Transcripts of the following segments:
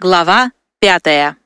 Глава пятая.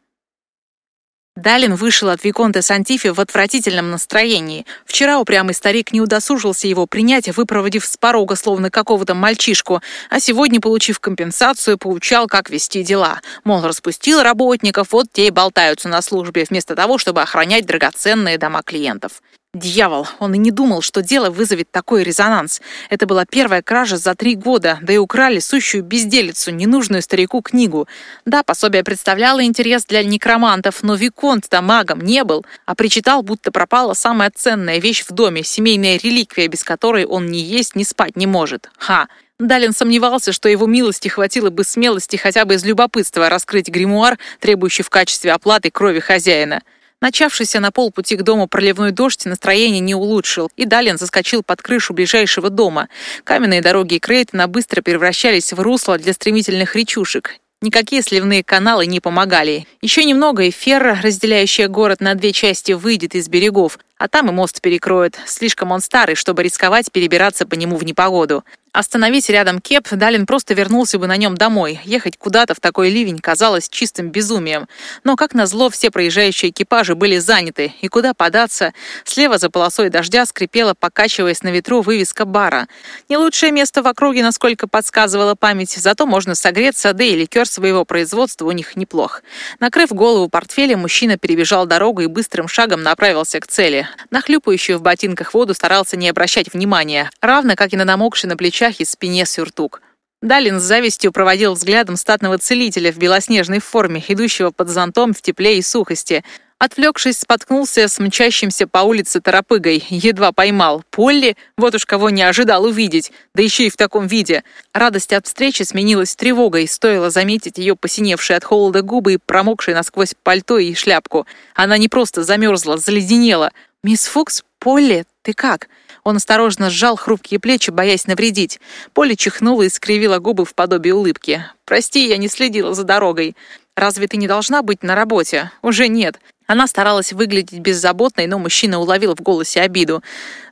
Далин вышел от Виконта Сантифи в отвратительном настроении. Вчера упрямый старик не удосужился его принять, выпроводив с порога словно какого-то мальчишку, а сегодня, получив компенсацию, поучал, как вести дела. Мол, распустил работников, вот те и болтаются на службе, вместо того, чтобы охранять драгоценные дома клиентов. Дьявол, он и не думал, что дело вызовет такой резонанс. Это была первая кража за три года, да и украли сущую безделицу, ненужную старику книгу. Да, пособие представляло интерес для некромантов, но Виконт-то магом не был, а причитал, будто пропала самая ценная вещь в доме, семейная реликвия, без которой он ни есть, ни спать не может. Ха! Далин сомневался, что его милости хватило бы смелости хотя бы из любопытства раскрыть гримуар, требующий в качестве оплаты крови хозяина. Начавшийся на полпути к дому проливной дождь настроение не улучшил, и Далин заскочил под крышу ближайшего дома. Каменные дороги Крейтона быстро превращались в русло для стремительных речушек. Никакие сливные каналы не помогали. Еще немного, и ферра, разделяющая город на две части, выйдет из берегов, а там и мост перекроют. Слишком он старый, чтобы рисковать перебираться по нему в непогоду. Остановить рядом кеп, Далин просто вернулся бы на нем домой. Ехать куда-то в такой ливень казалось чистым безумием. Но, как назло, все проезжающие экипажи были заняты. И куда податься? Слева за полосой дождя скрипела, покачиваясь на ветру, вывеска бара. Не лучшее место в округе, насколько подсказывала память, зато можно согреться, да и ликер своего производства у них неплох. Накрыв голову портфелем, мужчина перебежал дорогу и быстрым шагом направился к цели. На хлюпающую в ботинках воду старался не обращать внимания, равно как и на намокший на плечах плечах и спине сюртук. Далин с завистью проводил взглядом статного целителя в белоснежной форме, идущего под зонтом в тепле и сухости. Отвлекшись, споткнулся с мчащимся по улице торопыгой. Едва поймал. Полли? Вот уж кого не ожидал увидеть. Да еще и в таком виде. Радость от встречи сменилась тревогой. Стоило заметить ее посиневшие от холода губы и промокшие насквозь пальто и шляпку. Она не просто замерзла, заледенела. «Мисс Фукс? Полли? Ты как?» Он осторожно сжал хрупкие плечи, боясь навредить. Поле чихнула и скривила губы в подобии улыбки. «Прости, я не следила за дорогой. Разве ты не должна быть на работе? Уже нет. Она старалась выглядеть беззаботной, но мужчина уловил в голосе обиду.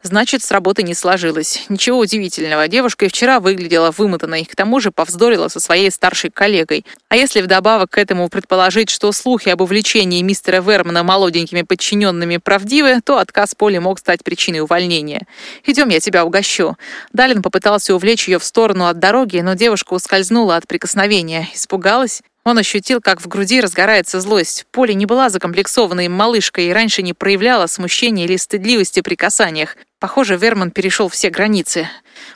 Значит, с работы не сложилось. Ничего удивительного. Девушка и вчера выглядела вымотанной, к тому же повздорила со своей старшей коллегой. А если вдобавок к этому предположить, что слухи об увлечении мистера Вермана молоденькими подчиненными правдивы, то отказ Поли мог стать причиной увольнения. «Идем, я тебя угощу». Далин попытался увлечь ее в сторону от дороги, но девушка ускользнула от прикосновения. Испугалась? Он ощутил, как в груди разгорается злость. Поля не была закомплексованной малышкой и раньше не проявляла смущения или стыдливости при касаниях. Похоже, Верман перешел все границы.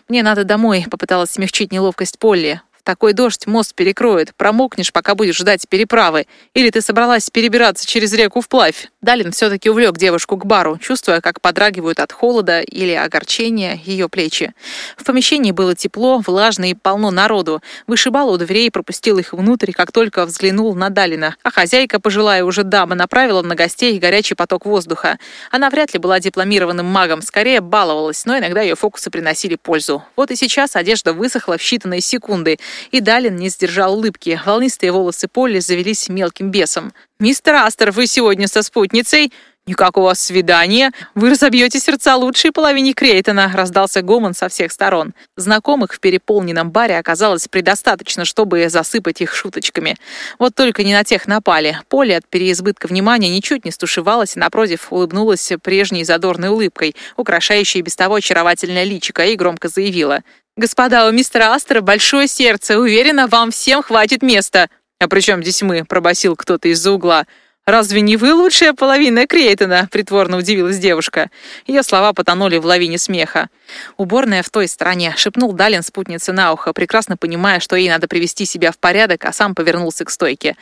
«Мне надо домой», — попыталась смягчить неловкость Полли. Такой дождь мост перекроет, промокнешь, пока будешь ждать переправы. Или ты собралась перебираться через реку вплавь. Далин все-таки увлек девушку к бару, чувствуя, как подрагивают от холода или огорчения ее плечи. В помещении было тепло, влажно и полно народу. Вышибал у дверей пропустил их внутрь, как только взглянул на Далина. А хозяйка, пожилая уже дама, направила на гостей горячий поток воздуха. Она вряд ли была дипломированным магом, скорее баловалась, но иногда ее фокусы приносили пользу. Вот и сейчас одежда высохла в считанные секунды — и Далин не сдержал улыбки. Волнистые волосы Полли завелись мелким бесом. «Мистер Астер, вы сегодня со спутницей?» «Никак у вас свидание. Вы разобьете сердца лучшей половине Крейтона», — раздался гомон со всех сторон. Знакомых в переполненном баре оказалось предостаточно, чтобы засыпать их шуточками. Вот только не на тех напали. Поле от переизбытка внимания ничуть не стушевалась и, напротив, улыбнулась прежней задорной улыбкой, украшающей без того очаровательное личико, и громко заявила. «Господа, у мистера Астера большое сердце. Уверена, вам всем хватит места». «А при здесь мы?» — пробасил кто-то из-за угла. «Разве не вы лучшая половина Крейтона?» — притворно удивилась девушка. Ее слова потонули в лавине смеха. «Уборная в той стороне», — шепнул Далин спутнице на ухо, прекрасно понимая, что ей надо привести себя в порядок, а сам повернулся к стойке.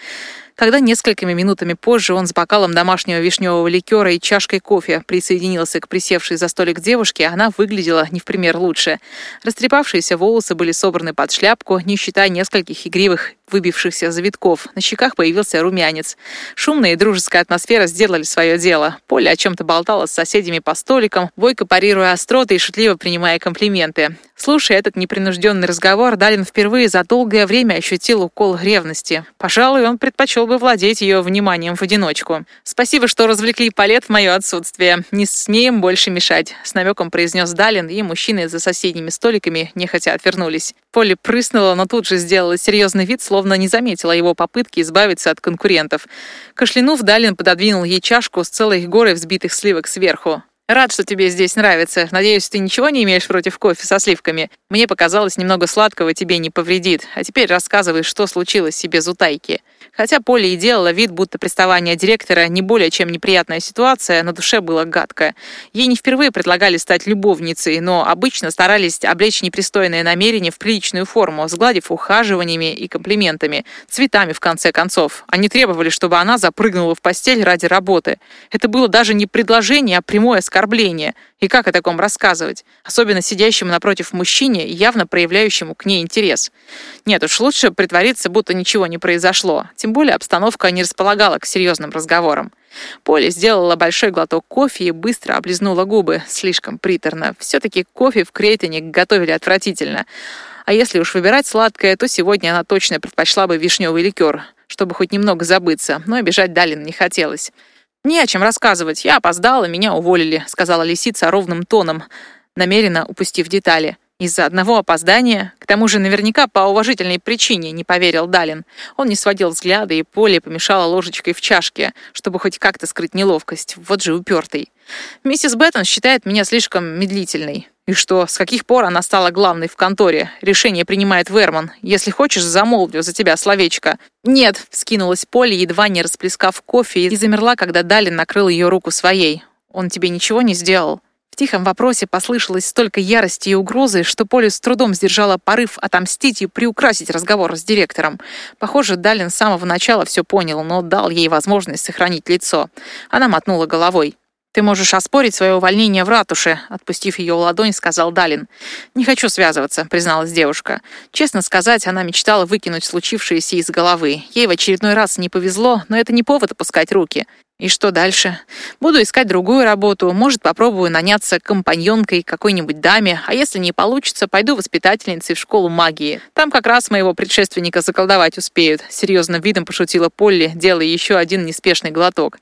Когда несколькими минутами позже он с бокалом домашнего вишневого ликера и чашкой кофе присоединился к присевшей за столик девушке, она выглядела не в пример лучше. Растрепавшиеся волосы были собраны под шляпку, не считая нескольких игривых выбившихся завитков. На щеках появился румянец. Шумная и дружеская атмосфера сделали свое дело. Поля о чем-то болтала с соседями по столикам, бойко парируя остроты и шутливо принимая комплименты. Слушая этот непринужденный разговор, Далин впервые за долгое время ощутил укол ревности. Пожалуй, он предпочел бы владеть ее вниманием в одиночку. «Спасибо, что развлекли Палет в мое отсутствие. Не смеем больше мешать», — с намеком произнес Далин, и мужчины за соседними столиками нехотя отвернулись. Поле прыснула, но тут же сделала серьезный вид, словно не заметила его попытки избавиться от конкурентов. Кашлянув, Далин пододвинул ей чашку с целой горой взбитых сливок сверху. Рад, что тебе здесь нравится. Надеюсь, ты ничего не имеешь против кофе со сливками. Мне показалось, немного сладкого тебе не повредит. А теперь рассказывай, что случилось себе без утайки. Хотя Поля и делала вид, будто приставание директора не более чем неприятная ситуация, на душе было гадко. Ей не впервые предлагали стать любовницей, но обычно старались облечь непристойные намерения в приличную форму, сгладив ухаживаниями и комплиментами, цветами в конце концов. Они требовали, чтобы она запрыгнула в постель ради работы. Это было даже не предложение, а прямое оскорбление. И как о таком рассказывать? Особенно сидящему напротив мужчине, явно проявляющему к ней интерес. Нет уж, лучше притвориться, будто ничего не произошло. Тем более обстановка не располагала к серьезным разговорам. Поля сделала большой глоток кофе и быстро облизнула губы. Слишком приторно. Все-таки кофе в Крейтоне готовили отвратительно. А если уж выбирать сладкое, то сегодня она точно предпочла бы вишневый ликер, чтобы хоть немного забыться, но обижать Далин не хотелось. «Не о чем рассказывать. Я опоздала, меня уволили», — сказала лисица ровным тоном, намеренно упустив детали. Из-за одного опоздания, к тому же наверняка по уважительной причине, не поверил Далин. Он не сводил взгляда, и Поле помешала ложечкой в чашке, чтобы хоть как-то скрыть неловкость. Вот же упертый. Миссис Беттон считает меня слишком медлительной. И что, с каких пор она стала главной в конторе? Решение принимает Верман. Если хочешь, замолвлю за тебя словечко. Нет, вскинулась Поле, едва не расплескав кофе, и замерла, когда Далин накрыл ее руку своей. Он тебе ничего не сделал? В тихом вопросе послышалось столько ярости и угрозы, что Поля с трудом сдержала порыв отомстить и приукрасить разговор с директором. Похоже, Далин с самого начала все понял, но дал ей возможность сохранить лицо. Она мотнула головой. «Ты можешь оспорить свое увольнение в ратуше», — отпустив ее ладонь, сказал Далин. «Не хочу связываться», — призналась девушка. Честно сказать, она мечтала выкинуть случившееся из головы. Ей в очередной раз не повезло, но это не повод опускать руки. И что дальше? Буду искать другую работу, может, попробую наняться компаньонкой какой-нибудь даме, а если не получится, пойду воспитательницей в школу магии. Там как раз моего предшественника заколдовать успеют. Серьезным видом пошутила Полли, делая еще один неспешный глоток.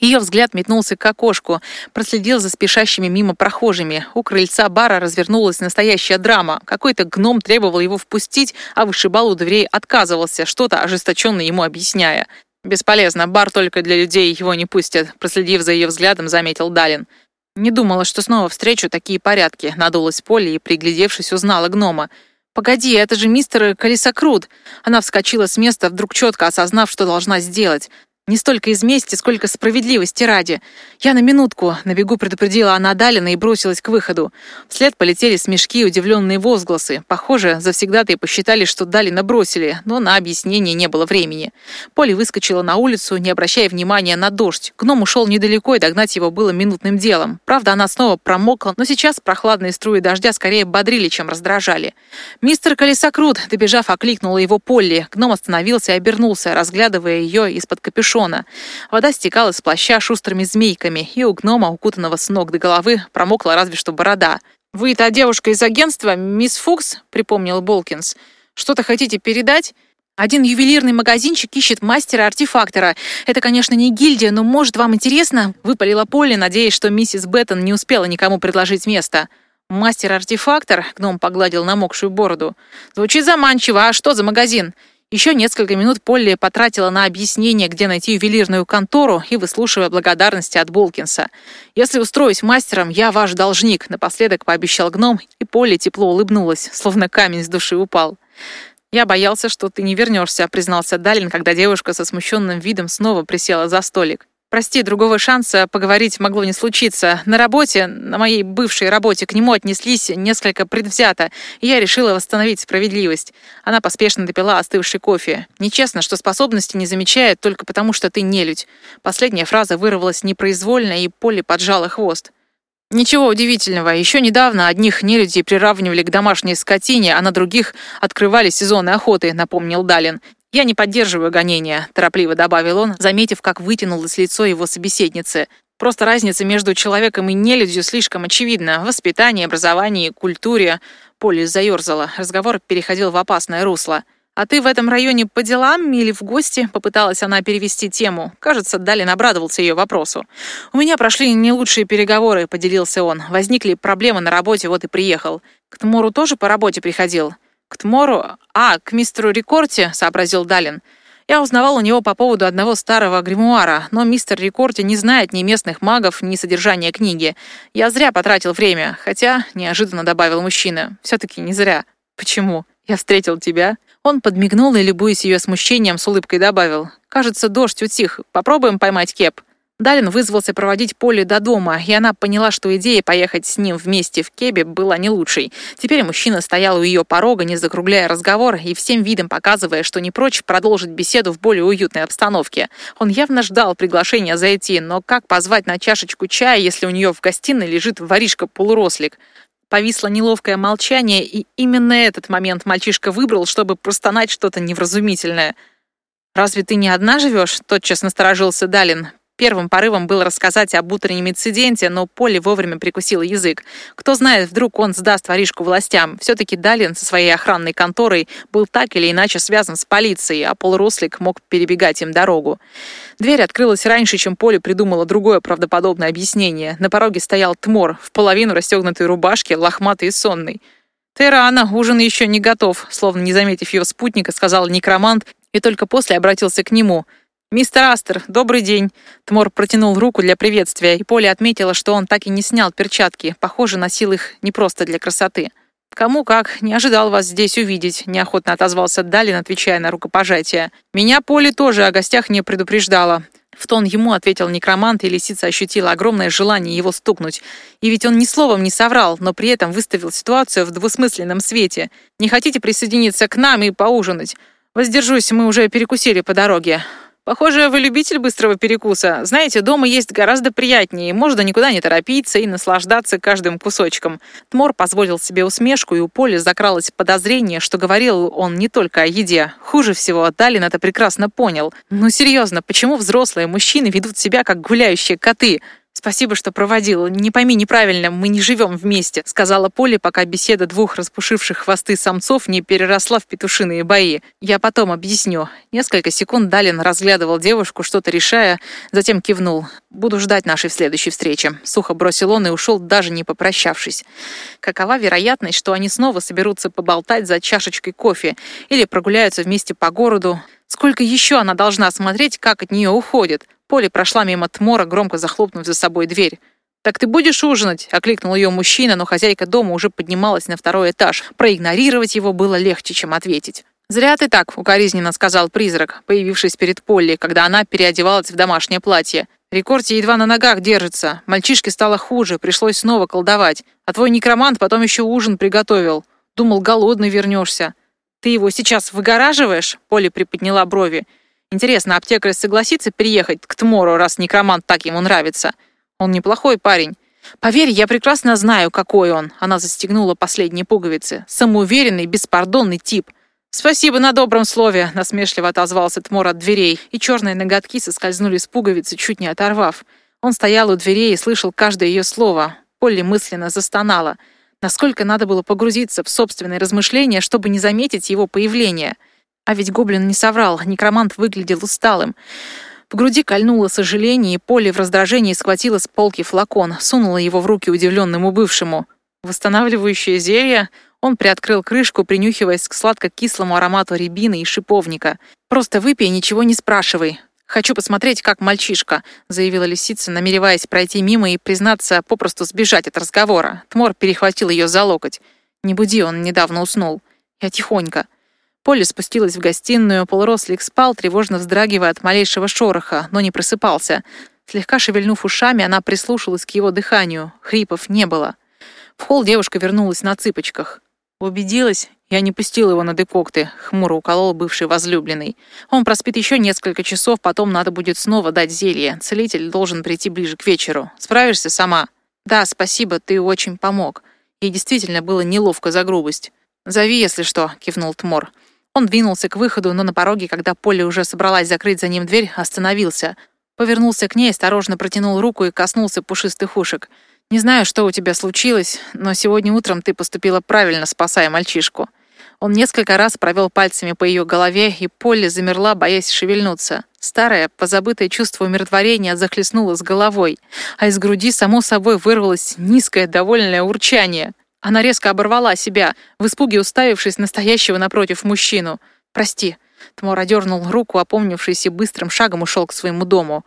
Ее взгляд метнулся к окошку, проследил за спешащими мимо прохожими. У крыльца бара развернулась настоящая драма. Какой-то гном требовал его впустить, а вышибал у дверей отказывался, что-то ожесточенно ему объясняя. «Бесполезно, бар только для людей, его не пустят», проследив за ее взглядом, заметил Далин. «Не думала, что снова встречу такие порядки», надулась Поле и, приглядевшись, узнала гнома. «Погоди, это же мистер Колесокрут!» Она вскочила с места, вдруг четко осознав, что должна сделать. Не столько из мести, сколько справедливости ради. Я на минутку, на бегу предупредила она Далина и бросилась к выходу. Вслед полетели смешки и удивленные возгласы. Похоже, завсегда-то посчитали, что Далина бросили, но на объяснение не было времени. Поле выскочила на улицу, не обращая внимания на дождь. Гном ушел недалеко, и догнать его было минутным делом. Правда, она снова промокла, но сейчас прохладные струи дождя скорее бодрили, чем раздражали. «Мистер Колесокрут!» Добежав, окликнула его Полли. Гном остановился и обернулся, разглядывая ее из-под капюшона капюшона. Вода стекала с плаща шустрыми змейками, и у гнома, укутанного с ног до головы, промокла разве что борода. «Вы та девушка из агентства, мисс Фукс?» — припомнил Болкинс. «Что-то хотите передать?» Один ювелирный магазинчик ищет мастера-артефактора. Это, конечно, не гильдия, но, может, вам интересно?» — выпалила Полли, надеясь, что миссис Беттон не успела никому предложить место. «Мастер-артефактор?» — гном погладил намокшую бороду. «Звучит заманчиво. А что за магазин?» Еще несколько минут Полли потратила на объяснение, где найти ювелирную контору и выслушивая благодарности от Болкинса. «Если устроюсь мастером, я ваш должник», — напоследок пообещал гном, и Полли тепло улыбнулась, словно камень с души упал. «Я боялся, что ты не вернешься», — признался Далин, когда девушка со смущенным видом снова присела за столик. Прости, другого шанса поговорить могло не случиться. На работе, на моей бывшей работе, к нему отнеслись несколько предвзято, и я решила восстановить справедливость. Она поспешно допила остывший кофе. Нечестно, что способности не замечают только потому, что ты нелюдь. Последняя фраза вырвалась непроизвольно, и Полли поджала хвост. Ничего удивительного. Еще недавно одних нелюдей приравнивали к домашней скотине, а на других открывали сезоны охоты, напомнил Далин. «Я не поддерживаю гонения», — торопливо добавил он, заметив, как вытянулось лицо его собеседницы. Просто разница между человеком и нелюдью слишком очевидна. Воспитание, образование, культуре. Поле заерзала. Разговор переходил в опасное русло. «А ты в этом районе по делам или в гости?» Попыталась она перевести тему. Кажется, Далин обрадовался ее вопросу. «У меня прошли не лучшие переговоры», — поделился он. «Возникли проблемы на работе, вот и приехал. К Тмору тоже по работе приходил?» «К Тмору? А, к мистеру Рикорте», — сообразил Далин. Я узнавал у него по поводу одного старого гримуара, но мистер Рикорти не знает ни местных магов, ни содержания книги. Я зря потратил время, хотя, неожиданно добавил мужчина, все-таки не зря. Почему? Я встретил тебя. Он подмигнул и, любуясь ее смущением, с улыбкой добавил. «Кажется, дождь утих. Попробуем поймать кеп». Далин вызвался проводить Поле до дома, и она поняла, что идея поехать с ним вместе в Кебе была не лучшей. Теперь мужчина стоял у ее порога, не закругляя разговор и всем видом показывая, что не прочь продолжить беседу в более уютной обстановке. Он явно ждал приглашения зайти, но как позвать на чашечку чая, если у нее в гостиной лежит воришка-полурослик? Повисло неловкое молчание, и именно этот момент мальчишка выбрал, чтобы простонать что-то невразумительное. «Разве ты не одна живешь?» — тотчас насторожился Далин. Первым порывом было рассказать об утреннем инциденте, но Поле вовремя прикусила язык. Кто знает, вдруг он сдаст воришку властям. Все-таки Далин со своей охранной конторой был так или иначе связан с полицией, а полурослик мог перебегать им дорогу. Дверь открылась раньше, чем Поле придумала другое правдоподобное объяснение. На пороге стоял Тмор, в половину расстегнутой рубашки, лохматый и сонный. «Ты рано, ужин еще не готов», словно не заметив ее спутника, сказал некромант и только после обратился к нему – «Мистер Астер, добрый день!» Тмор протянул руку для приветствия, и Поля отметила, что он так и не снял перчатки. Похоже, носил их не просто для красоты. «Кому как, не ожидал вас здесь увидеть», — неохотно отозвался Далин, отвечая на рукопожатие. «Меня Поле тоже о гостях не предупреждала». В тон ему ответил некромант, и лисица ощутила огромное желание его стукнуть. И ведь он ни словом не соврал, но при этом выставил ситуацию в двусмысленном свете. «Не хотите присоединиться к нам и поужинать?» «Воздержусь, мы уже перекусили по дороге». Похоже, вы любитель быстрого перекуса. Знаете, дома есть гораздо приятнее, можно никуда не торопиться и наслаждаться каждым кусочком. Тмор позволил себе усмешку, и у Поли закралось подозрение, что говорил он не только о еде. Хуже всего, Далин это прекрасно понял. Ну серьезно, почему взрослые мужчины ведут себя как гуляющие коты? «Спасибо, что проводил. Не пойми неправильно, мы не живем вместе», сказала Поле, пока беседа двух распушивших хвосты самцов не переросла в петушиные бои. «Я потом объясню». Несколько секунд Далин разглядывал девушку, что-то решая, затем кивнул. «Буду ждать нашей следующей встречи», — сухо бросил он и ушел, даже не попрощавшись. Какова вероятность, что они снова соберутся поболтать за чашечкой кофе или прогуляются вместе по городу? Сколько еще она должна смотреть, как от нее уходит? Поле прошла мимо Тмора, громко захлопнув за собой дверь. «Так ты будешь ужинать?» — окликнул ее мужчина, но хозяйка дома уже поднималась на второй этаж. Проигнорировать его было легче, чем ответить. «Зря ты так», — укоризненно сказал призрак, появившись перед Полли, когда она переодевалась в домашнее платье. Рекорти едва на ногах держится. Мальчишке стало хуже, пришлось снова колдовать. А твой некромант потом еще ужин приготовил. Думал, голодный вернешься. Ты его сейчас выгораживаешь?» Полли приподняла брови. Интересно, аптекарь согласится переехать к Тмору, раз некромант так ему нравится? Он неплохой парень. Поверь, я прекрасно знаю, какой он. Она застегнула последние пуговицы. Самоуверенный, беспардонный тип. «Спасибо на добром слове», — насмешливо отозвался Тмор от дверей, и черные ноготки соскользнули с пуговицы, чуть не оторвав. Он стоял у дверей и слышал каждое ее слово. Полли мысленно застонала. Насколько надо было погрузиться в собственные размышления, чтобы не заметить его появление — а ведь гоблин не соврал, некромант выглядел усталым. В груди кольнуло сожаление, и Поле в раздражении схватила с полки флакон, сунула его в руки удивленному бывшему. Восстанавливающее зелье? Он приоткрыл крышку, принюхиваясь к сладко-кислому аромату рябины и шиповника. «Просто выпей, ничего не спрашивай. Хочу посмотреть, как мальчишка», — заявила лисица, намереваясь пройти мимо и, признаться, попросту сбежать от разговора. Тмор перехватил ее за локоть. «Не буди, он недавно уснул. Я тихонько». Полли спустилась в гостиную, полурослик спал, тревожно вздрагивая от малейшего шороха, но не просыпался. Слегка шевельнув ушами, она прислушалась к его дыханию. Хрипов не было. В холл девушка вернулась на цыпочках. Убедилась, я не пустила его на декокты, хмуро уколол бывший возлюбленный. Он проспит еще несколько часов, потом надо будет снова дать зелье. Целитель должен прийти ближе к вечеру. Справишься сама? Да, спасибо, ты очень помог. Ей действительно было неловко за грубость. «Зови, если что», — кивнул Тмор. Он двинулся к выходу, но на пороге, когда Полли уже собралась закрыть за ним дверь, остановился. Повернулся к ней, осторожно протянул руку и коснулся пушистых ушек. «Не знаю, что у тебя случилось, но сегодня утром ты поступила правильно, спасая мальчишку». Он несколько раз провел пальцами по ее голове, и Полли замерла, боясь шевельнуться. Старое, позабытое чувство умиротворения захлестнуло с головой, а из груди само собой вырвалось низкое, довольное урчание. Она резко оборвала себя, в испуге уставившись настоящего напротив мужчину. «Прости». Тмор одернул руку, опомнившись и быстрым шагом ушел к своему дому.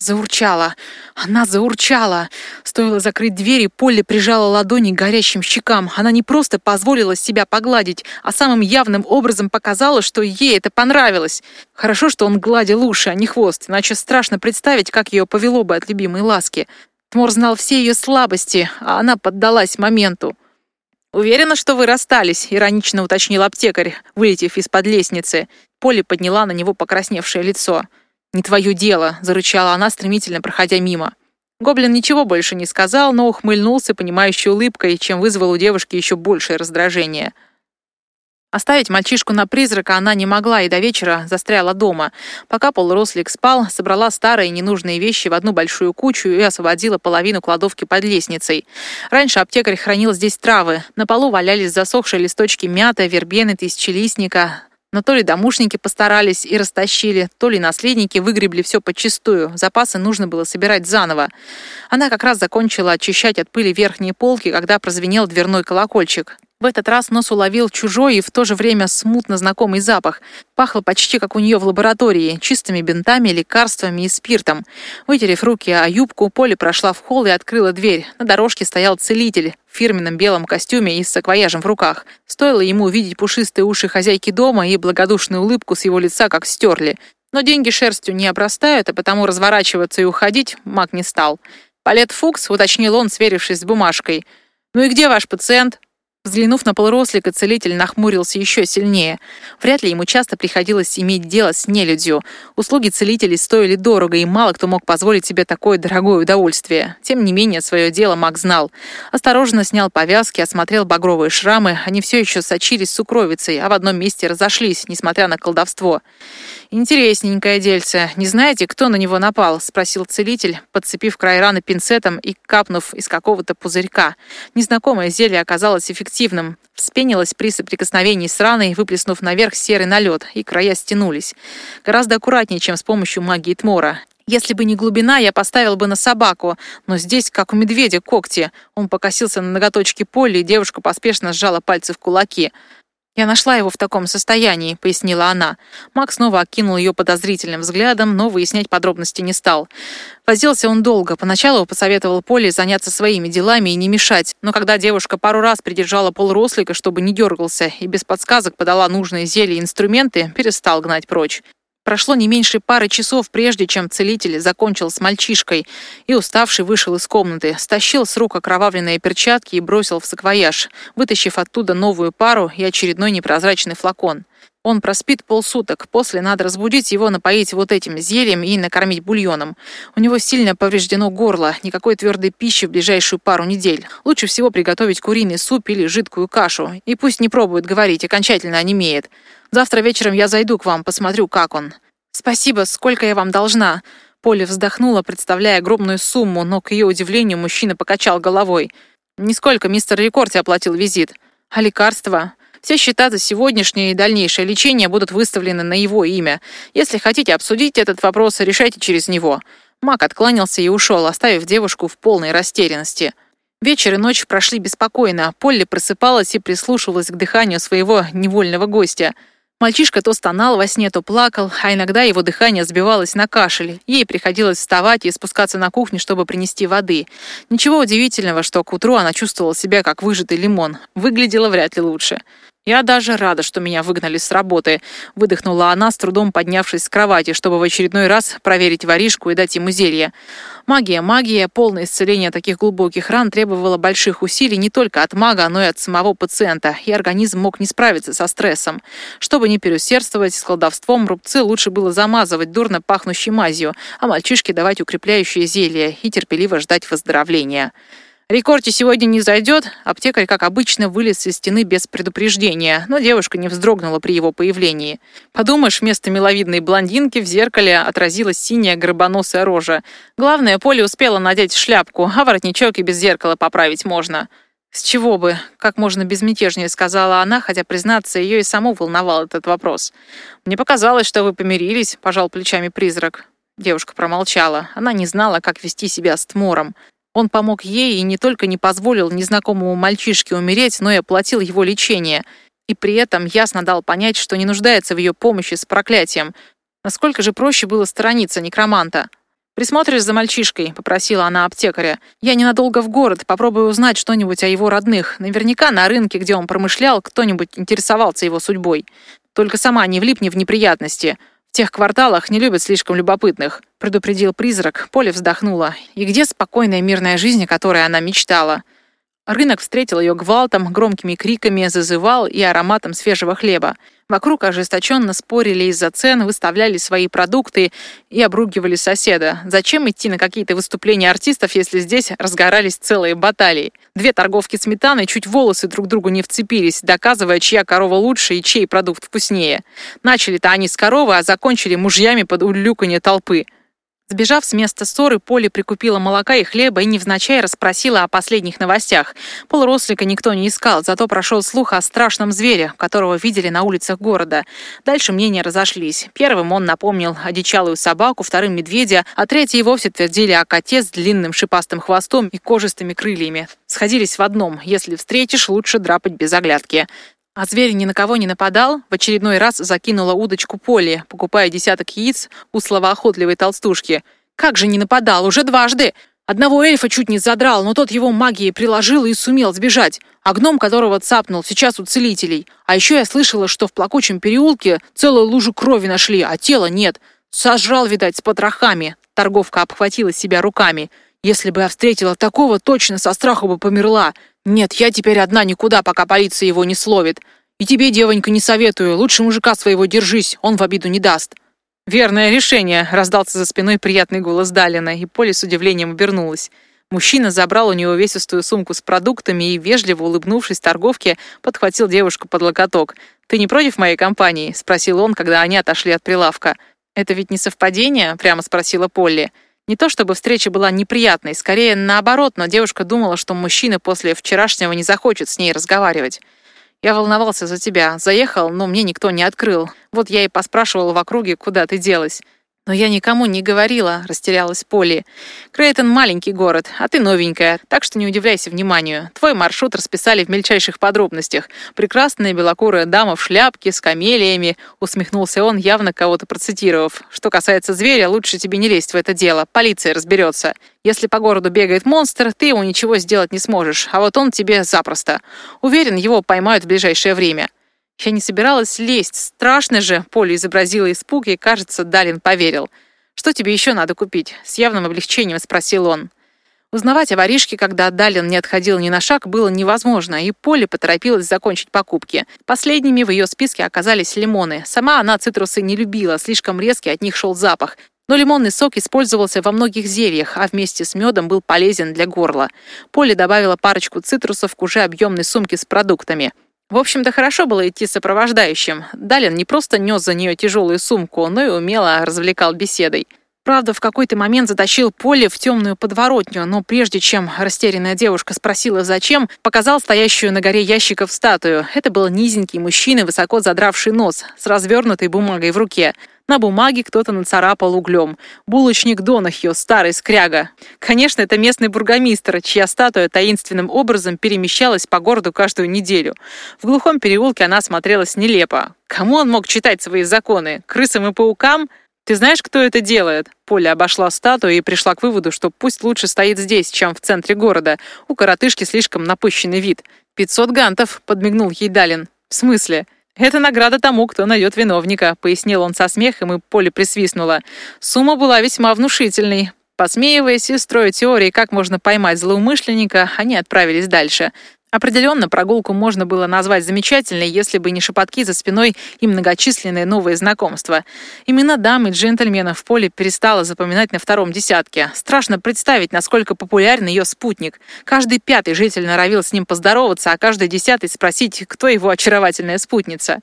Заурчала. Она заурчала. Стоило закрыть дверь, и Полли прижала ладони к горящим щекам. Она не просто позволила себя погладить, а самым явным образом показала, что ей это понравилось. Хорошо, что он гладил уши, а не хвост, иначе страшно представить, как ее повело бы от любимой ласки. Тмор знал все ее слабости, а она поддалась моменту. «Уверена, что вы расстались», — иронично уточнил аптекарь, вылетев из-под лестницы. Полли подняла на него покрасневшее лицо. «Не твое дело», — зарычала она, стремительно проходя мимо. Гоблин ничего больше не сказал, но ухмыльнулся, понимающей улыбкой, чем вызвал у девушки еще большее раздражение. Оставить мальчишку на призрака она не могла и до вечера застряла дома. Пока полурослик спал, собрала старые ненужные вещи в одну большую кучу и освободила половину кладовки под лестницей. Раньше аптекарь хранил здесь травы. На полу валялись засохшие листочки мяты, вербены, тысячелистника. Но то ли домушники постарались и растащили, то ли наследники выгребли все подчистую. Запасы нужно было собирать заново. Она как раз закончила очищать от пыли верхние полки, когда прозвенел дверной колокольчик. В этот раз нос уловил чужой и в то же время смутно знакомый запах. Пахло почти как у нее в лаборатории, чистыми бинтами, лекарствами и спиртом. Вытерев руки о юбку, Поля прошла в холл и открыла дверь. На дорожке стоял целитель в фирменном белом костюме и с саквояжем в руках. Стоило ему увидеть пушистые уши хозяйки дома и благодушную улыбку с его лица, как стерли. Но деньги шерстью не обрастают, а потому разворачиваться и уходить маг не стал. «Палет Фукс», — уточнил он, сверившись с бумажкой. «Ну и где ваш пациент?» Взглянув на полурослика, целитель нахмурился еще сильнее. Вряд ли ему часто приходилось иметь дело с нелюдью. Услуги целителей стоили дорого, и мало кто мог позволить себе такое дорогое удовольствие. Тем не менее, свое дело маг знал. Осторожно снял повязки, осмотрел багровые шрамы. Они все еще сочились сукровицей, а в одном месте разошлись, несмотря на колдовство. «Интересненькое дельце. Не знаете, кто на него напал?» — спросил целитель, подцепив край раны пинцетом и капнув из какого-то пузырька. Незнакомое зелье оказалось эффективным. Вспенилось при соприкосновении с раной, выплеснув наверх серый налет, и края стянулись. Гораздо аккуратнее, чем с помощью магии Тмора. Если бы не глубина, я поставил бы на собаку, но здесь, как у медведя, когти. Он покосился на ноготочки Полли, и девушка поспешно сжала пальцы в кулаки. «Я нашла его в таком состоянии», — пояснила она. Макс снова окинул ее подозрительным взглядом, но выяснять подробности не стал. Возился он долго. Поначалу посоветовал Поле заняться своими делами и не мешать, но когда девушка пару раз придержала полрослика, чтобы не дергался, и без подсказок подала нужные зелья и инструменты, перестал гнать прочь. Прошло не меньше пары часов, прежде чем целитель закончил с мальчишкой, и уставший вышел из комнаты, стащил с рук окровавленные перчатки и бросил в саквояж, вытащив оттуда новую пару и очередной непрозрачный флакон. Он проспит полсуток, после надо разбудить его, напоить вот этим зельем и накормить бульоном. У него сильно повреждено горло, никакой твердой пищи в ближайшую пару недель. Лучше всего приготовить куриный суп или жидкую кашу. И пусть не пробует говорить, окончательно онемеет. Завтра вечером я зайду к вам, посмотрю, как он. Спасибо, сколько я вам должна. Поля вздохнула, представляя огромную сумму, но, к ее удивлению, мужчина покачал головой. «Нисколько мистер Рекорти оплатил визит. А лекарства?» Все счета за сегодняшнее и дальнейшее лечение будут выставлены на его имя. Если хотите обсудить этот вопрос, решайте через него». Мак откланялся и ушел, оставив девушку в полной растерянности. Вечер и ночь прошли беспокойно. Полли просыпалась и прислушивалась к дыханию своего невольного гостя. Мальчишка то стонал во сне, то плакал, а иногда его дыхание сбивалось на кашель. Ей приходилось вставать и спускаться на кухню, чтобы принести воды. Ничего удивительного, что к утру она чувствовала себя как выжатый лимон. Выглядела вряд ли лучше. «Я даже рада, что меня выгнали с работы», — выдохнула она, с трудом поднявшись с кровати, чтобы в очередной раз проверить воришку и дать ему зелье. Магия, магия, полное исцеление таких глубоких ран требовало больших усилий не только от мага, но и от самого пациента, и организм мог не справиться со стрессом. Чтобы не переусердствовать с колдовством, рубцы лучше было замазывать дурно пахнущей мазью, а мальчишке давать укрепляющее зелье и терпеливо ждать выздоровления. Рекорти сегодня не зайдет. Аптекарь, как обычно, вылез из стены без предупреждения, но девушка не вздрогнула при его появлении. Подумаешь, вместо миловидной блондинки в зеркале отразилась синяя горбоносая рожа. Главное, Поле успела надеть шляпку, а воротничок и без зеркала поправить можно. «С чего бы?» — как можно безмятежнее сказала она, хотя, признаться, ее и саму волновал этот вопрос. «Мне показалось, что вы помирились», — пожал плечами призрак. Девушка промолчала. Она не знала, как вести себя с Тмором. Он помог ей и не только не позволил незнакомому мальчишке умереть, но и оплатил его лечение. И при этом ясно дал понять, что не нуждается в ее помощи с проклятием. Насколько же проще было сторониться некроманта. «Присмотришь за мальчишкой», — попросила она аптекаря. «Я ненадолго в город, попробую узнать что-нибудь о его родных. Наверняка на рынке, где он промышлял, кто-нибудь интересовался его судьбой. Только сама не влипни в неприятности тех кварталах не любят слишком любопытных», — предупредил призрак. Поле вздохнула. «И где спокойная мирная жизнь, о которой она мечтала?» Рынок встретил ее гвалтом, громкими криками, зазывал и ароматом свежего хлеба. Вокруг ожесточенно спорили из-за цен, выставляли свои продукты и обругивали соседа. Зачем идти на какие-то выступления артистов, если здесь разгорались целые баталии? Две торговки сметаны чуть волосы друг другу не вцепились, доказывая, чья корова лучше и чей продукт вкуснее. Начали-то они с коровы, а закончили мужьями под улюканье толпы. Сбежав с места ссоры, Поле прикупила молока и хлеба и невзначай расспросила о последних новостях. Полурослика никто не искал, зато прошел слух о страшном звере, которого видели на улицах города. Дальше мнения разошлись. Первым он напомнил одичалую собаку, вторым — медведя, а третьи вовсе твердили о коте с длинным шипастым хвостом и кожистыми крыльями. Сходились в одном — если встретишь, лучше драпать без оглядки. А зверь ни на кого не нападал, в очередной раз закинула удочку Поле, покупая десяток яиц у словоохотливой толстушки. Как же не нападал, уже дважды! Одного эльфа чуть не задрал, но тот его магией приложил и сумел сбежать. А гном, которого цапнул, сейчас у целителей. А еще я слышала, что в плакучем переулке целую лужу крови нашли, а тела нет. Сожрал, видать, с потрохами. Торговка обхватила себя руками. Если бы я встретила такого, точно со страху бы померла. «Нет, я теперь одна никуда, пока полиция его не словит. И тебе, девонька, не советую. Лучше мужика своего держись, он в обиду не даст». «Верное решение», — раздался за спиной приятный голос Далина, и Поле с удивлением обернулась. Мужчина забрал у нее увесистую сумку с продуктами и, вежливо улыбнувшись торговке, подхватил девушку под локоток. «Ты не против моей компании?» — спросил он, когда они отошли от прилавка. «Это ведь не совпадение?» — прямо спросила Полли. Не то чтобы встреча была неприятной, скорее наоборот, но девушка думала, что мужчина после вчерашнего не захочет с ней разговаривать. «Я волновался за тебя. Заехал, но мне никто не открыл. Вот я и поспрашивала в округе, куда ты делась. «Но я никому не говорила», — растерялась Полли. «Крейтон — маленький город, а ты новенькая, так что не удивляйся вниманию. Твой маршрут расписали в мельчайших подробностях. Прекрасная белокурая дама в шляпке с камелиями», — усмехнулся он, явно кого-то процитировав. «Что касается зверя, лучше тебе не лезть в это дело. Полиция разберется. Если по городу бегает монстр, ты ему ничего сделать не сможешь, а вот он тебе запросто. Уверен, его поймают в ближайшее время». Я не собиралась лезть. Страшно же. Поля изобразила испуг, и, кажется, Далин поверил. «Что тебе еще надо купить?» С явным облегчением спросил он. Узнавать о воришке, когда Далин не отходил ни на шаг, было невозможно, и Поле поторопилась закончить покупки. Последними в ее списке оказались лимоны. Сама она цитрусы не любила, слишком резкий от них шел запах. Но лимонный сок использовался во многих зельях, а вместе с медом был полезен для горла. Поле добавила парочку цитрусов к уже объемной сумке с продуктами – в общем-то, хорошо было идти сопровождающим. Далин не просто нес за нее тяжелую сумку, но и умело развлекал беседой. Правда, в какой-то момент затащил Поле в темную подворотню, но прежде чем растерянная девушка спросила зачем, показал стоящую на горе ящиков статую. Это был низенький мужчина, высоко задравший нос, с развернутой бумагой в руке. На бумаге кто-то нацарапал углем. Булочник Донахью, старый скряга. Конечно, это местный бургомистр, чья статуя таинственным образом перемещалась по городу каждую неделю. В глухом переулке она смотрелась нелепо. Кому он мог читать свои законы? Крысам и паукам? «Ты знаешь, кто это делает?» Поля обошла статую и пришла к выводу, что пусть лучше стоит здесь, чем в центре города. У коротышки слишком напыщенный вид. «Пятьсот гантов», — подмигнул ей Далин. «В смысле?» «Это награда тому, кто найдет виновника», — пояснил он со смехом, и Поле присвистнула. Сумма была весьма внушительной. Посмеиваясь и строя теории, как можно поймать злоумышленника, они отправились дальше. Определенно, прогулку можно было назвать замечательной, если бы не шепотки за спиной и многочисленные новые знакомства. Имена дам и джентльменов в поле перестала запоминать на втором десятке. Страшно представить, насколько популярен ее спутник. Каждый пятый житель норовил с ним поздороваться, а каждый десятый спросить, кто его очаровательная спутница.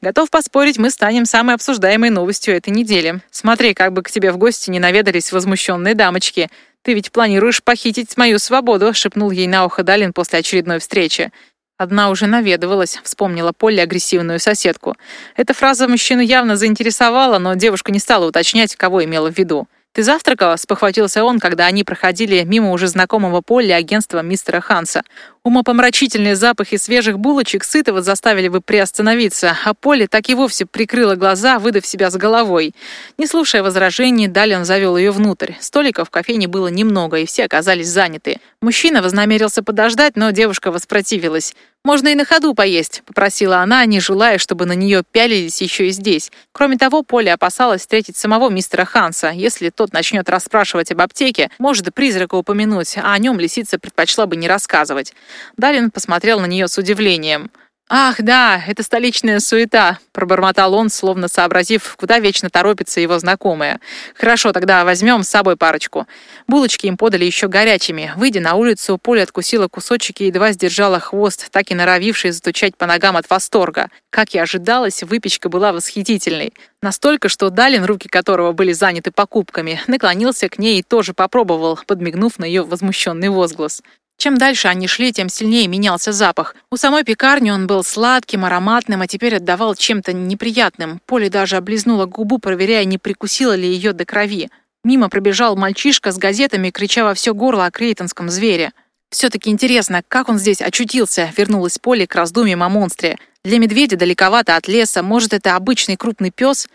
Готов поспорить, мы станем самой обсуждаемой новостью этой недели. Смотри, как бы к тебе в гости не наведались возмущенные дамочки. «Ты ведь планируешь похитить мою свободу», — шепнул ей на ухо Далин после очередной встречи. Одна уже наведывалась, вспомнила Полли агрессивную соседку. Эта фраза мужчину явно заинтересовала, но девушка не стала уточнять, кого имела в виду. «Ты завтракала?» — спохватился он, когда они проходили мимо уже знакомого Полли агентства мистера Ханса. Умопомрачительные запахи свежих булочек сытого заставили бы приостановиться, а Полли так и вовсе прикрыла глаза, выдав себя с головой. Не слушая возражений, Далин завел ее внутрь. Столиков в кофейне было немного, и все оказались заняты. Мужчина вознамерился подождать, но девушка воспротивилась. «Можно и на ходу поесть», — попросила она, не желая, чтобы на нее пялились еще и здесь. Кроме того, Поля опасалась встретить самого мистера Ханса. Если тот начнет расспрашивать об аптеке, может и призрака упомянуть, а о нем лисица предпочла бы не рассказывать. Далин посмотрел на нее с удивлением. «Ах, да, это столичная суета», — пробормотал он, словно сообразив, куда вечно торопится его знакомая. «Хорошо, тогда возьмем с собой парочку». Булочки им подали еще горячими. Выйдя на улицу, Поля откусила кусочек и едва сдержала хвост, так и норовивший затучать по ногам от восторга. Как и ожидалось, выпечка была восхитительной. Настолько, что Далин, руки которого были заняты покупками, наклонился к ней и тоже попробовал, подмигнув на ее возмущенный возглас. Чем дальше они шли, тем сильнее менялся запах. У самой пекарни он был сладким, ароматным, а теперь отдавал чем-то неприятным. Поле даже облизнула губу, проверяя, не прикусила ли ее до крови. Мимо пробежал мальчишка с газетами, крича во все горло о крейтонском звере. Все-таки интересно, как он здесь очутился, вернулась Поле к раздумьям о монстре. Для медведя далековато от леса, может, это обычный крупный пес?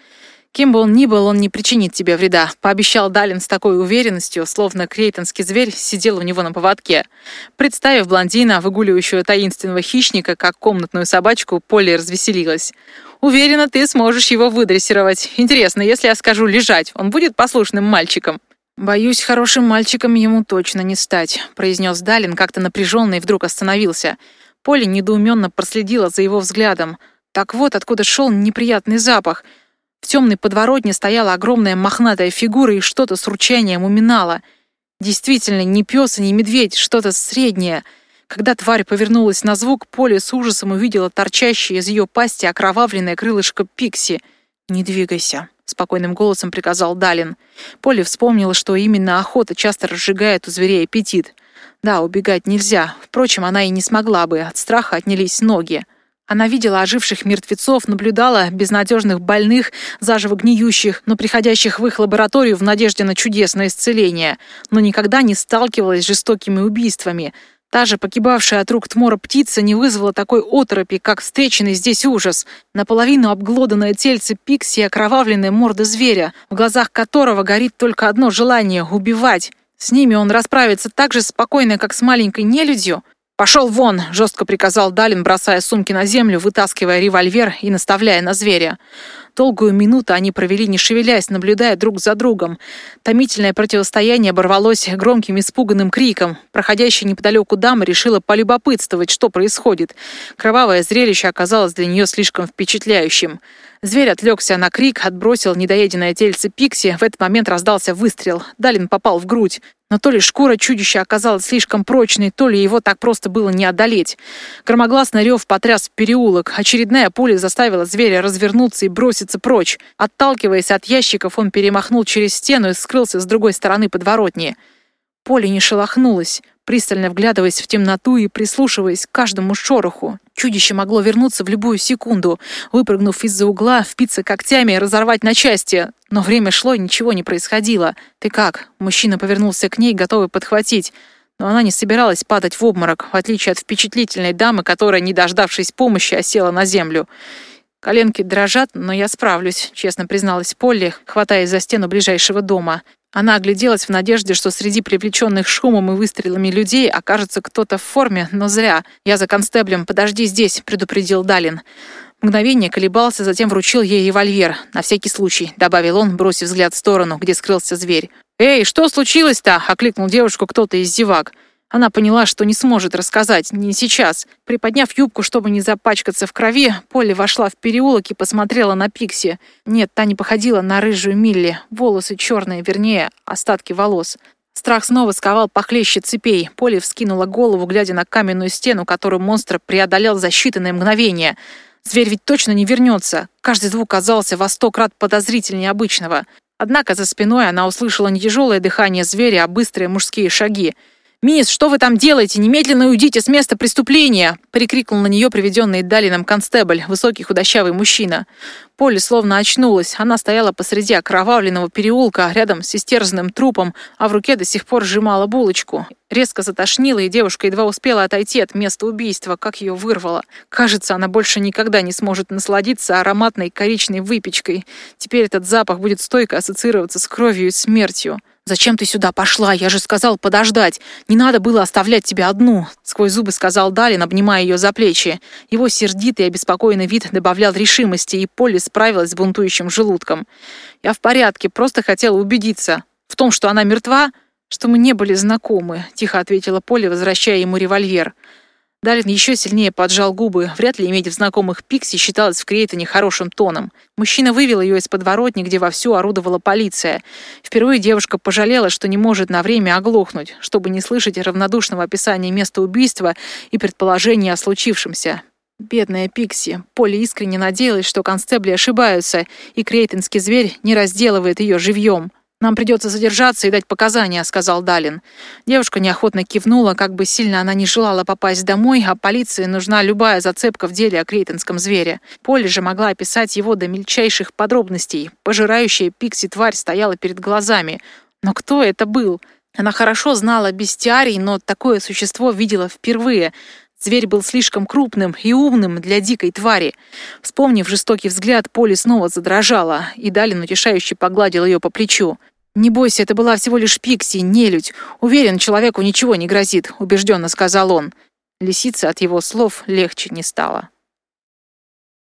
Кем бы он ни был, он не причинит тебе вреда, пообещал Далин с такой уверенностью, словно крейтонский зверь сидел у него на поводке. Представив блондина, выгуливающего таинственного хищника, как комнатную собачку, Полли развеселилась. «Уверена, ты сможешь его выдрессировать. Интересно, если я скажу лежать, он будет послушным мальчиком?» «Боюсь, хорошим мальчиком ему точно не стать», — произнес Далин, как-то напряженно и вдруг остановился. Полли недоуменно проследила за его взглядом. Так вот, откуда шел неприятный запах — в темной подворотне стояла огромная мохнатая фигура и что-то с ручанием уминала. Действительно, не пес и не медведь, что-то среднее. Когда тварь повернулась на звук, Поле с ужасом увидела торчащее из ее пасти окровавленное крылышко Пикси. «Не двигайся», — спокойным голосом приказал Далин. Поле вспомнила, что именно охота часто разжигает у зверей аппетит. Да, убегать нельзя. Впрочем, она и не смогла бы. От страха отнялись ноги. Она видела оживших мертвецов, наблюдала безнадежных больных, заживо гниющих, но приходящих в их лабораторию в надежде на чудесное исцеление, но никогда не сталкивалась с жестокими убийствами. Та же погибавшая от рук Тмора птица не вызвала такой оторопи, как встреченный здесь ужас. Наполовину обглоданное тельце Пикси и окровавленная морда зверя, в глазах которого горит только одно желание — убивать. С ними он расправится так же спокойно, как с маленькой нелюдью. «Пошел вон!» — жестко приказал Далин, бросая сумки на землю, вытаскивая револьвер и наставляя на зверя. Долгую минуту они провели, не шевелясь, наблюдая друг за другом. Томительное противостояние оборвалось громким испуганным криком. Проходящая неподалеку дама решила полюбопытствовать, что происходит. Кровавое зрелище оказалось для нее слишком впечатляющим. Зверь отвлекся на крик, отбросил недоеденное тельце Пикси. В этот момент раздался выстрел. Далин попал в грудь. Но то ли шкура чудища оказалась слишком прочной, то ли его так просто было не одолеть. Громогласный рев потряс переулок. Очередная пуля заставила зверя развернуться и броситься прочь. Отталкиваясь от ящиков, он перемахнул через стену и скрылся с другой стороны подворотни. Поле не шелохнулось пристально вглядываясь в темноту и прислушиваясь к каждому шороху. Чудище могло вернуться в любую секунду, выпрыгнув из-за угла, впиться когтями и разорвать на части. Но время шло, и ничего не происходило. «Ты как?» Мужчина повернулся к ней, готовый подхватить. Но она не собиралась падать в обморок, в отличие от впечатлительной дамы, которая, не дождавшись помощи, осела на землю. Коленки дрожат, но я справлюсь, честно призналась Полли, хватаясь за стену ближайшего дома. Она огляделась в надежде, что среди привлеченных шумом и выстрелами людей окажется кто-то в форме, но зря. «Я за констеблем, подожди здесь», — предупредил Далин. Мгновение колебался, затем вручил ей револьвер. «На всякий случай», — добавил он, бросив взгляд в сторону, где скрылся зверь. «Эй, что случилось-то?» — окликнул девушку кто-то из зевак. Она поняла, что не сможет рассказать, не сейчас. Приподняв юбку, чтобы не запачкаться в крови, Полли вошла в переулок и посмотрела на Пикси. Нет, та не походила на рыжую Милли. Волосы черные, вернее, остатки волос. Страх снова сковал похлеще цепей. Полли вскинула голову, глядя на каменную стену, которую монстр преодолел за считанные мгновения. Зверь ведь точно не вернется. Каждый звук казался во сто крат подозрительнее обычного. Однако за спиной она услышала не тяжелое дыхание зверя, а быстрые мужские шаги. «Мисс, что вы там делаете? Немедленно уйдите с места преступления!» — прикрикнул на нее приведенный Далином констебль, высокий худощавый мужчина. Поле словно очнулась. Она стояла посреди окровавленного переулка, рядом с истерзанным трупом, а в руке до сих пор сжимала булочку. Резко затошнила, и девушка едва успела отойти от места убийства, как ее вырвало. Кажется, она больше никогда не сможет насладиться ароматной коричной выпечкой. Теперь этот запах будет стойко ассоциироваться с кровью и смертью. «Зачем ты сюда пошла? Я же сказал подождать. Не надо было оставлять тебя одну», — сквозь зубы сказал Далин, обнимая ее за плечи. Его сердитый и обеспокоенный вид добавлял решимости, и Полли справилась с бунтующим желудком. «Я в порядке, просто хотела убедиться. В том, что она мертва, что мы не были знакомы», — тихо ответила Полли, возвращая ему револьвер. Далин еще сильнее поджал губы. Вряд ли иметь в знакомых Пикси считалось в Крейтоне хорошим тоном. Мужчина вывел ее из подворотни, где вовсю орудовала полиция. Впервые девушка пожалела, что не может на время оглохнуть, чтобы не слышать равнодушного описания места убийства и предположения о случившемся. Бедная Пикси. Поле искренне надеялась, что констебли ошибаются, и крейтонский зверь не разделывает ее живьем. «Нам придется задержаться и дать показания», — сказал Далин. Девушка неохотно кивнула, как бы сильно она не желала попасть домой, а полиции нужна любая зацепка в деле о крейтонском звере. Полли же могла описать его до мельчайших подробностей. Пожирающая Пикси-тварь стояла перед глазами. Но кто это был? Она хорошо знала бестиарий, но такое существо видела впервые. Зверь был слишком крупным и умным для дикой твари. Вспомнив жестокий взгляд, Поли снова задрожала, и Далин утешающе погладил ее по плечу. «Не бойся, это была всего лишь Пикси, нелюдь. Уверен, человеку ничего не грозит», — убежденно сказал он. Лисица от его слов легче не стало.